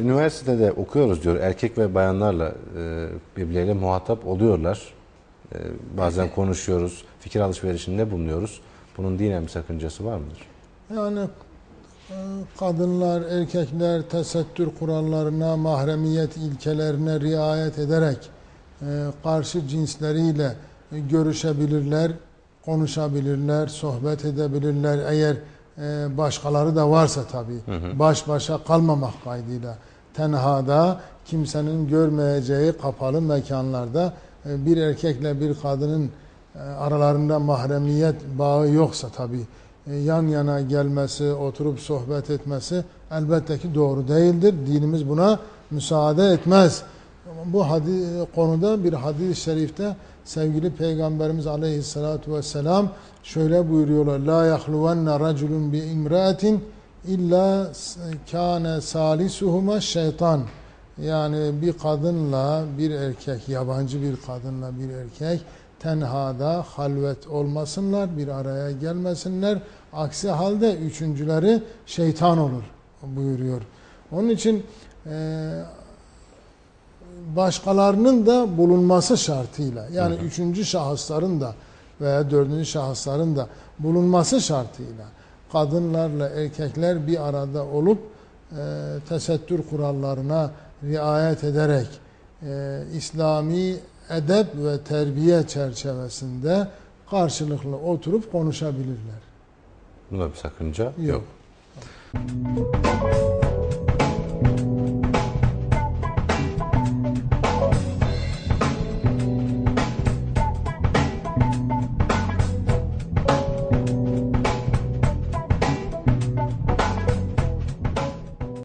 Üniversitede okuyoruz diyor. Erkek ve bayanlarla e, birbirleriyle muhatap oluyorlar. E, bazen konuşuyoruz, fikir alışverişinde bulunuyoruz. Bunun dinen bir sakıncası var mıdır? Yani kadınlar, erkekler tesettür kurallarına, mahremiyet ilkelerine riayet ederek e, karşı cinsleriyle görüşebilirler, konuşabilirler, sohbet edebilirler. Eğer e, başkaları da varsa tabii. Baş başa kalmamak kaydıyla. Tenhada kimsenin görmeyeceği kapalı mekanlarda e, bir erkekle bir kadının aralarında mahremiyet bağı yoksa tabii yan yana gelmesi, oturup sohbet etmesi elbette ki doğru değildir. Dinimiz buna müsaade etmez. Bu hadi, konuda bir hadis-i şerifte sevgili Peygamberimiz Aleyhisselatü Vesselam şöyle buyuruyorlar. La yahluvenne raculun bi imraatin illa kâne salisuhuma şeytan. Yani bir kadınla bir erkek, yabancı bir kadınla bir erkek tenhada halvet olmasınlar, bir araya gelmesinler. Aksi halde üçüncüleri şeytan olur buyuruyor. Onun için e, başkalarının da bulunması şartıyla yani hı hı. üçüncü şahısların da veya dördüncü şahısların da bulunması şartıyla kadınlarla erkekler bir arada olup e, tesettür kurallarına riayet ederek e, İslami edep ve terbiye çerçevesinde karşılıklı oturup konuşabilirler. Bunda bir sakınca yok. yok.